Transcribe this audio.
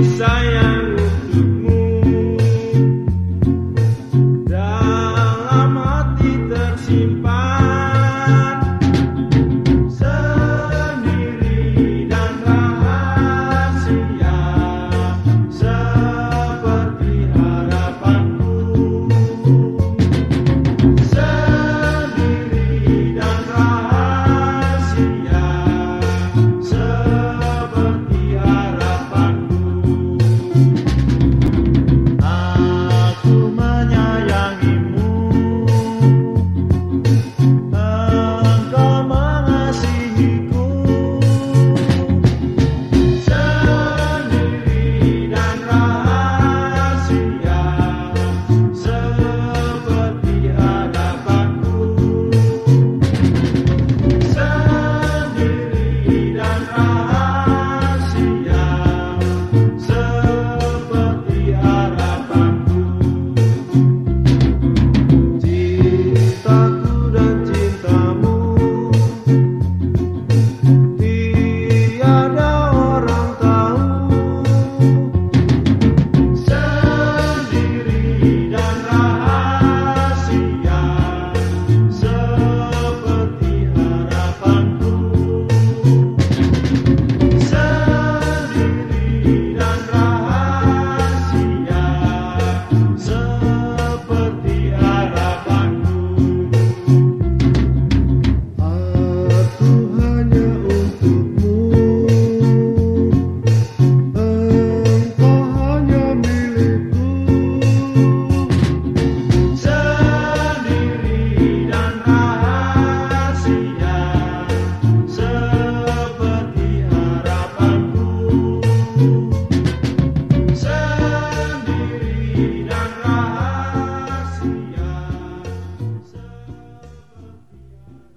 sayang